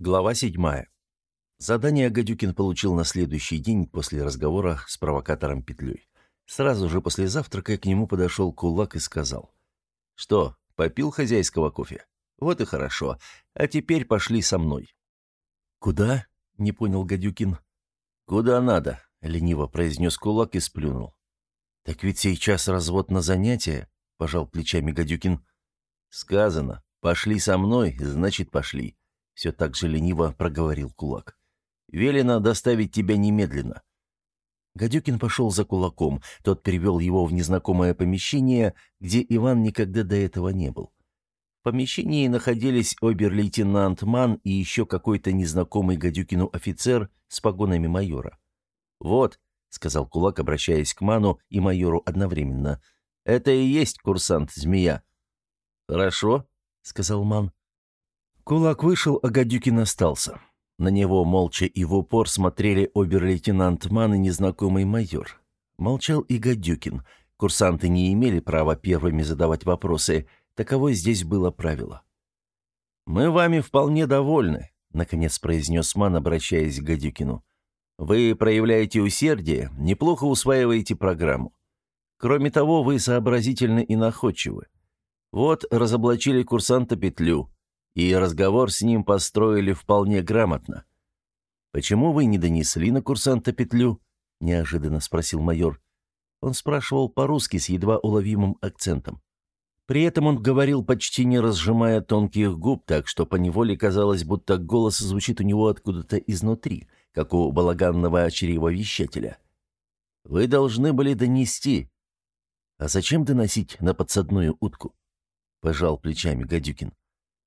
Глава 7. Задание Гадюкин получил на следующий день после разговора с провокатором Петлей. Сразу же после завтрака к нему подошел кулак и сказал. «Что, попил хозяйского кофе? Вот и хорошо. А теперь пошли со мной». «Куда?» — не понял Гадюкин. «Куда надо?» — лениво произнес кулак и сплюнул. «Так ведь сейчас развод на занятия», — пожал плечами Гадюкин. «Сказано. Пошли со мной, значит, пошли», — все так же лениво проговорил кулак. «Велено доставить тебя немедленно». Гадюкин пошел за кулаком. Тот перевел его в незнакомое помещение, где Иван никогда до этого не был. В помещении находились обер-лейтенант Ман и еще какой-то незнакомый Гадюкину офицер с погонами майора. «Вот», — сказал кулак, обращаясь к Ману и майору одновременно, — «это и есть курсант-змея». «Хорошо», — сказал Ман. Кулак вышел, а Гадюкин остался. На него молча и в упор смотрели обер-лейтенант Ман и незнакомый майор. Молчал и Гадюкин. Курсанты не имели права первыми задавать вопросы. Таково здесь было правило. «Мы вами вполне довольны», — наконец произнес Ман, обращаясь к Гадюкину. «Вы проявляете усердие, неплохо усваиваете программу. Кроме того, вы сообразительны и находчивы. Вот разоблачили курсанта Петлю и разговор с ним построили вполне грамотно. «Почему вы не донесли на курсанта петлю?» – неожиданно спросил майор. Он спрашивал по-русски с едва уловимым акцентом. При этом он говорил, почти не разжимая тонких губ, так что поневоле казалось, будто голос звучит у него откуда-то изнутри, как у балаганного чревовещателя. «Вы должны были донести». «А зачем доносить на подсадную утку?» – пожал плечами Гадюкин.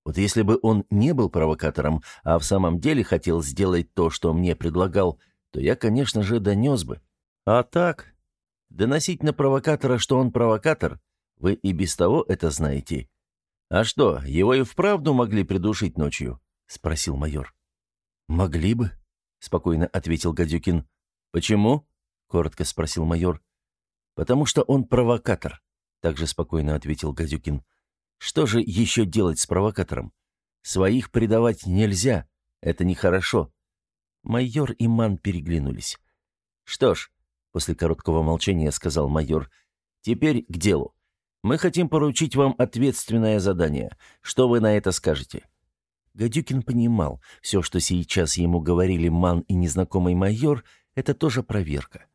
Вот если бы он не был провокатором, а в самом деле хотел сделать то, что мне предлагал, то я, конечно же, донес бы. А так, доносить на провокатора, что он провокатор, вы и без того это знаете. А что, его и вправду могли придушить ночью? Спросил майор. Могли бы, спокойно ответил Гадюкин. Почему? Коротко спросил майор. Потому что он провокатор, также спокойно ответил Гадюкин. Что же еще делать с провокатором? Своих предавать нельзя, это нехорошо. Майор и Ман переглянулись. «Что ж», — после короткого молчания сказал майор, — «теперь к делу. Мы хотим поручить вам ответственное задание. Что вы на это скажете?» Гадюкин понимал, все, что сейчас ему говорили Ман и незнакомый майор, это тоже проверка.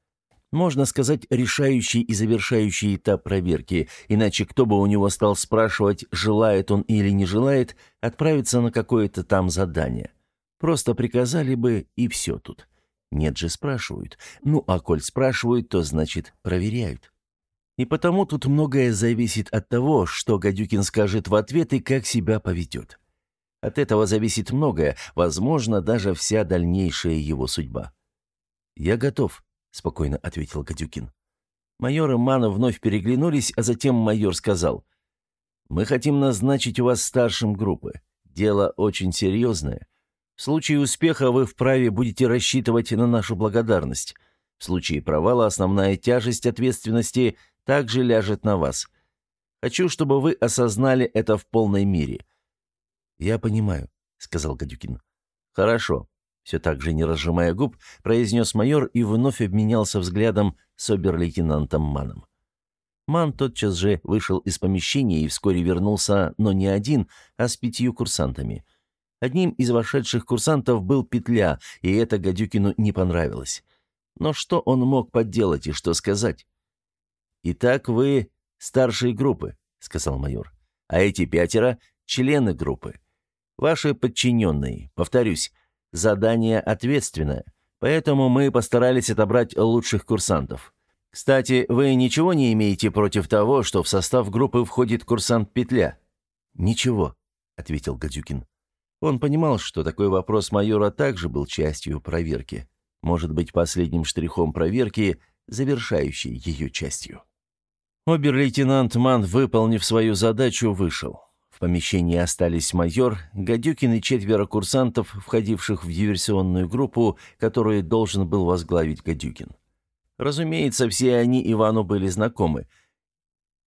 Можно сказать, решающий и завершающий этап проверки, иначе кто бы у него стал спрашивать, желает он или не желает отправиться на какое-то там задание. Просто приказали бы, и все тут. Нет же, спрашивают. Ну, а коль спрашивают, то значит проверяют. И потому тут многое зависит от того, что Гадюкин скажет в ответ и как себя поведет. От этого зависит многое, возможно, даже вся дальнейшая его судьба. «Я готов», — спокойно ответил Гадюкин. Майор и Мана вновь переглянулись, а затем майор сказал. «Мы хотим назначить вас старшим группы. Дело очень серьезное. В случае успеха вы вправе будете рассчитывать на нашу благодарность. В случае провала основная тяжесть ответственности также ляжет на вас. Хочу, чтобы вы осознали это в полной мере». «Я понимаю», — сказал Гадюкин. «Хорошо. Все так же, не разжимая губ, произнес майор и вновь обменялся взглядом с обер-лейтенантом Маном. Ман тотчас же вышел из помещения и вскоре вернулся, но не один, а с пятью курсантами. Одним из вошедших курсантов был Петля, и это Гадюкину не понравилось. Но что он мог поделать и что сказать? «Итак, вы старшие группы», — сказал майор. «А эти пятеро — члены группы. Ваши подчиненные, повторюсь, Задание ответственное, поэтому мы постарались отобрать лучших курсантов. Кстати, вы ничего не имеете против того, что в состав группы входит курсант Петля? Ничего, ответил Гадюкин. Он понимал, что такой вопрос майора также был частью проверки. Может быть, последним штрихом проверки, завершающей ее частью. Обер-лейтенант Ман, выполнив свою задачу, вышел помещении остались майор, Гадюкин и четверо курсантов, входивших в диверсионную группу, которую должен был возглавить Гадюкин. Разумеется, все они Ивану были знакомы.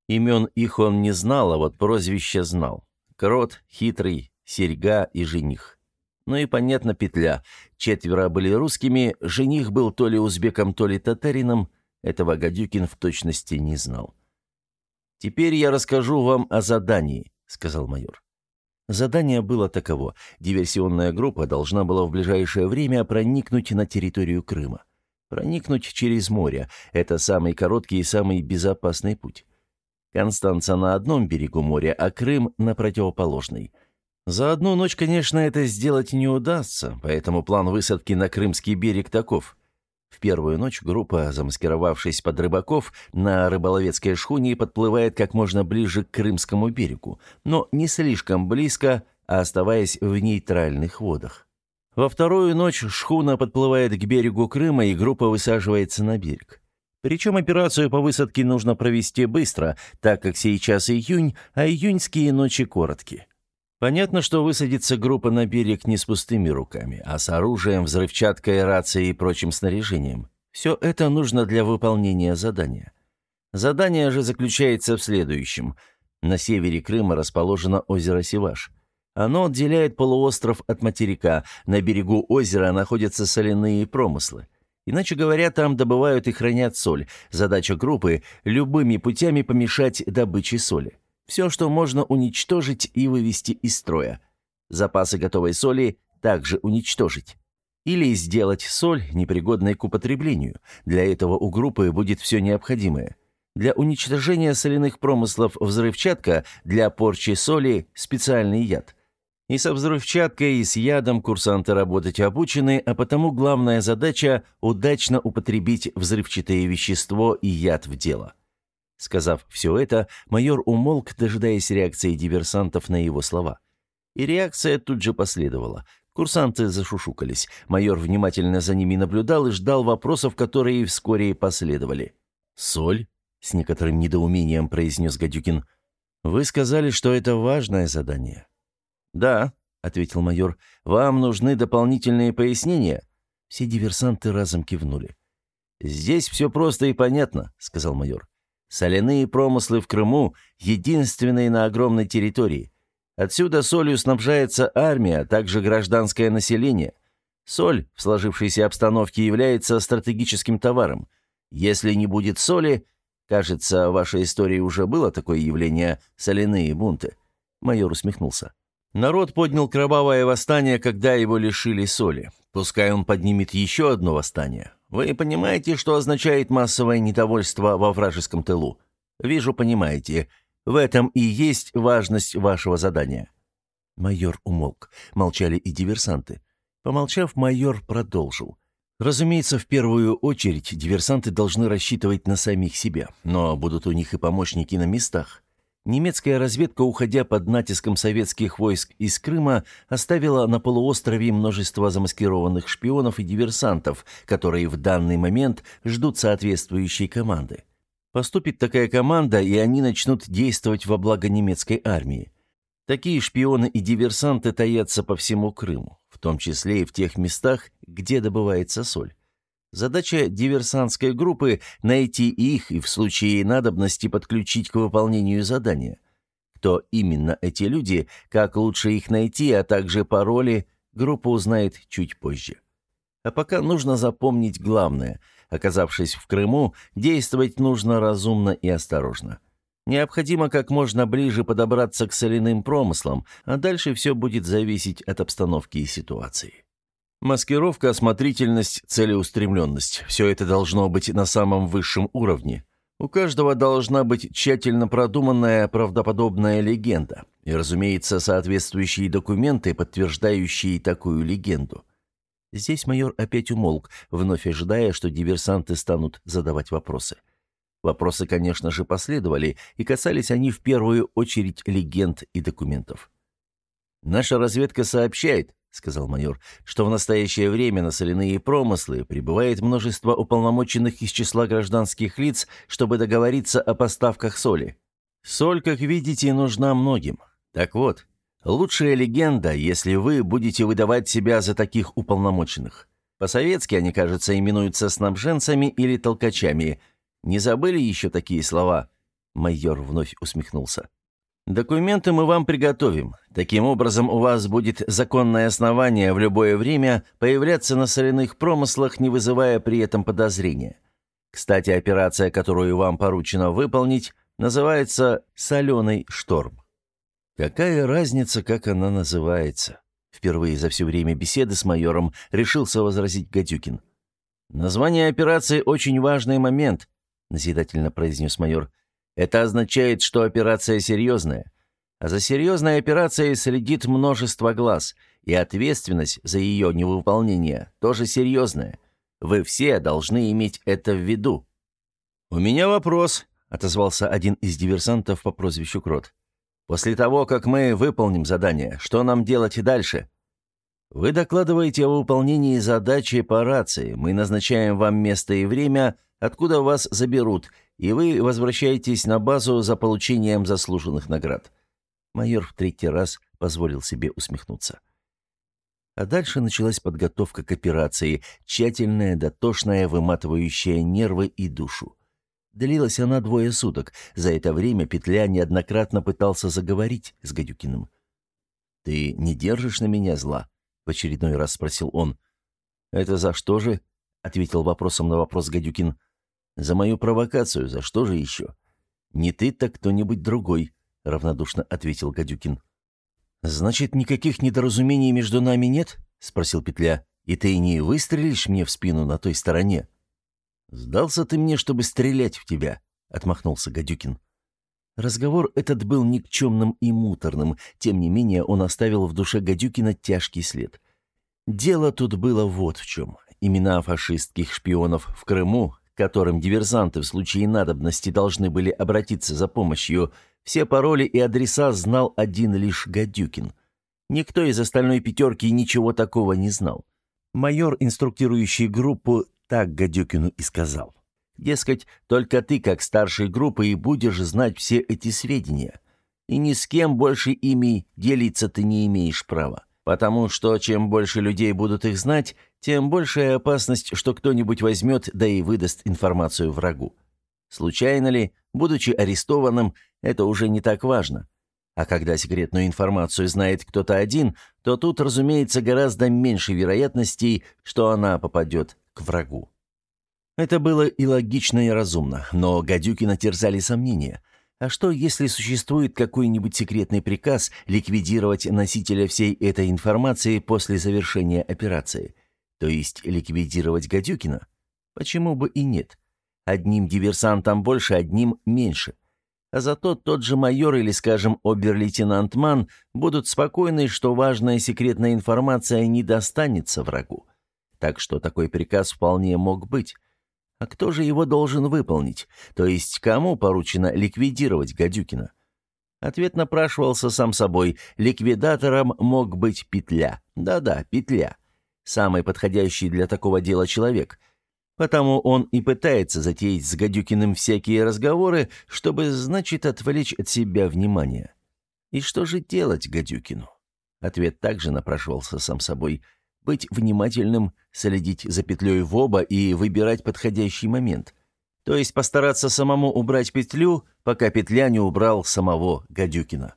Имен их он не знал, а вот прозвище знал. Крот, Хитрый, Серьга и Жених. Ну и, понятно, петля. Четверо были русскими, жених был то ли узбеком, то ли татарином. Этого Гадюкин в точности не знал. «Теперь я расскажу вам о задании», — сказал майор. Задание было таково. Диверсионная группа должна была в ближайшее время проникнуть на территорию Крыма. Проникнуть через море – это самый короткий и самый безопасный путь. Констанца на одном берегу моря, а Крым на противоположной. За одну ночь, конечно, это сделать не удастся, поэтому план высадки на Крымский берег таков. В первую ночь группа, замаскировавшись под рыбаков, на рыболовецкой шхуне подплывает как можно ближе к Крымскому берегу, но не слишком близко, а оставаясь в нейтральных водах. Во вторую ночь шхуна подплывает к берегу Крыма, и группа высаживается на берег. Причем операцию по высадке нужно провести быстро, так как сейчас июнь, а июньские ночи короткие. Понятно, что высадится группа на берег не с пустыми руками, а с оружием, взрывчаткой, рацией и прочим снаряжением. Все это нужно для выполнения задания. Задание же заключается в следующем. На севере Крыма расположено озеро Севаш. Оно отделяет полуостров от материка. На берегу озера находятся соляные промыслы. Иначе говоря, там добывают и хранят соль. Задача группы – любыми путями помешать добыче соли. Все, что можно уничтожить и вывести из строя. Запасы готовой соли также уничтожить. Или сделать соль непригодной к употреблению. Для этого у группы будет все необходимое. Для уничтожения соляных промыслов взрывчатка, для порчи соли специальный яд. И со взрывчаткой, и с ядом курсанты работать обучены, а потому главная задача – удачно употребить взрывчатое вещество и яд в дело. Сказав все это, майор умолк, дожидаясь реакции диверсантов на его слова. И реакция тут же последовала. Курсанты зашушукались. Майор внимательно за ними наблюдал и ждал вопросов, которые вскоре последовали. «Соль?» — с некоторым недоумением произнес Гадюкин. «Вы сказали, что это важное задание». «Да», — ответил майор. «Вам нужны дополнительные пояснения?» Все диверсанты разом кивнули. «Здесь все просто и понятно», — сказал майор. Соляные промыслы в Крыму – единственные на огромной территории. Отсюда солью снабжается армия, а также гражданское население. Соль в сложившейся обстановке является стратегическим товаром. Если не будет соли, кажется, в вашей истории уже было такое явление – соляные бунты. Майор усмехнулся. Народ поднял кровавое восстание, когда его лишили соли. Пускай он поднимет еще одно восстание. Вы понимаете, что означает массовое недовольство во вражеском тылу? Вижу, понимаете. В этом и есть важность вашего задания». Майор умолк. Молчали и диверсанты. Помолчав, майор продолжил. Разумеется, в первую очередь диверсанты должны рассчитывать на самих себя, но будут у них и помощники на местах. Немецкая разведка, уходя под натиском советских войск из Крыма, оставила на полуострове множество замаскированных шпионов и диверсантов, которые в данный момент ждут соответствующей команды. Поступит такая команда, и они начнут действовать во благо немецкой армии. Такие шпионы и диверсанты таятся по всему Крыму, в том числе и в тех местах, где добывается соль. Задача диверсантской группы – найти их и в случае надобности подключить к выполнению задания. Кто именно эти люди, как лучше их найти, а также пароли, группа узнает чуть позже. А пока нужно запомнить главное. Оказавшись в Крыму, действовать нужно разумно и осторожно. Необходимо как можно ближе подобраться к соляным промыслам, а дальше все будет зависеть от обстановки и ситуации. Маскировка, осмотрительность, целеустремленность – все это должно быть на самом высшем уровне. У каждого должна быть тщательно продуманная правдоподобная легенда и, разумеется, соответствующие документы, подтверждающие такую легенду. Здесь майор опять умолк, вновь ожидая, что диверсанты станут задавать вопросы. Вопросы, конечно же, последовали, и касались они в первую очередь легенд и документов. «Наша разведка сообщает», — сказал майор, — «что в настоящее время на соляные промыслы прибывает множество уполномоченных из числа гражданских лиц, чтобы договориться о поставках соли. Соль, как видите, нужна многим. Так вот, лучшая легенда, если вы будете выдавать себя за таких уполномоченных. По-советски они, кажется, именуются снабженцами или толкачами. Не забыли еще такие слова?» Майор вновь усмехнулся. Документы мы вам приготовим. Таким образом, у вас будет законное основание в любое время появляться на соляных промыслах, не вызывая при этом подозрения. Кстати, операция, которую вам поручено выполнить, называется «Соленый шторм». Какая разница, как она называется? Впервые за все время беседы с майором решился возразить Гадюкин. «Название операции – очень важный момент», – назидательно произнес майор. Это означает, что операция серьезная. А за серьезной операцией следит множество глаз, и ответственность за ее невыполнение тоже серьезная. Вы все должны иметь это в виду. «У меня вопрос», — отозвался один из диверсантов по прозвищу Крот. «После того, как мы выполним задание, что нам делать дальше?» «Вы докладываете о выполнении задачи по рации. Мы назначаем вам место и время, откуда вас заберут, и вы возвращаетесь на базу за получением заслуженных наград». Майор в третий раз позволил себе усмехнуться. А дальше началась подготовка к операции, тщательная, дотошная, выматывающая нервы и душу. Длилась она двое суток. За это время Петля неоднократно пытался заговорить с Гадюкиным. «Ты не держишь на меня зла?» — в очередной раз спросил он. «Это за что же?» — ответил вопросом на вопрос Гадюкин. За мою провокацию, за что же еще? Не ты, так кто-нибудь другой, равнодушно ответил Гадюкин. Значит, никаких недоразумений между нами нет? спросил Петля. И ты не выстрелишь мне в спину на той стороне? Сдался ты мне, чтобы стрелять в тебя, отмахнулся Гадюкин. Разговор этот был никчемным и муторным, тем не менее он оставил в душе Гадюкина тяжкий след. Дело тут было вот в чем. Имена фашистских шпионов в Крыму которым диверсанты в случае надобности должны были обратиться за помощью, все пароли и адреса знал один лишь Гадюкин. Никто из остальной пятерки ничего такого не знал. Майор, инструктирующий группу, так Гадюкину и сказал. Дескать, только ты, как старший группы, и будешь знать все эти сведения. И ни с кем больше ими делиться ты не имеешь права. Потому что чем больше людей будут их знать, тем большая опасность, что кто-нибудь возьмет, да и выдаст информацию врагу. Случайно ли, будучи арестованным, это уже не так важно. А когда секретную информацию знает кто-то один, то тут, разумеется, гораздо меньше вероятностей, что она попадет к врагу. Это было и логично, и разумно, но Гадюкина терзали сомнения – а что, если существует какой-нибудь секретный приказ ликвидировать носителя всей этой информации после завершения операции? То есть ликвидировать Гадюкина? Почему бы и нет? Одним диверсантом больше, одним меньше. А зато тот же майор или, скажем, обер-лейтенант Ман будут спокойны, что важная секретная информация не достанется врагу. Так что такой приказ вполне мог быть. А кто же его должен выполнить? То есть кому поручено ликвидировать Гадюкина? Ответ напрашивался сам собой. Ликвидатором мог быть Петля. Да-да, Петля. Самый подходящий для такого дела человек. Потому он и пытается затеять с Гадюкиным всякие разговоры, чтобы, значит, отвлечь от себя внимание. И что же делать Гадюкину? Ответ также напрашивался сам собой – быть внимательным, следить за петлей в оба и выбирать подходящий момент. То есть постараться самому убрать петлю, пока петля не убрал самого Гадюкина.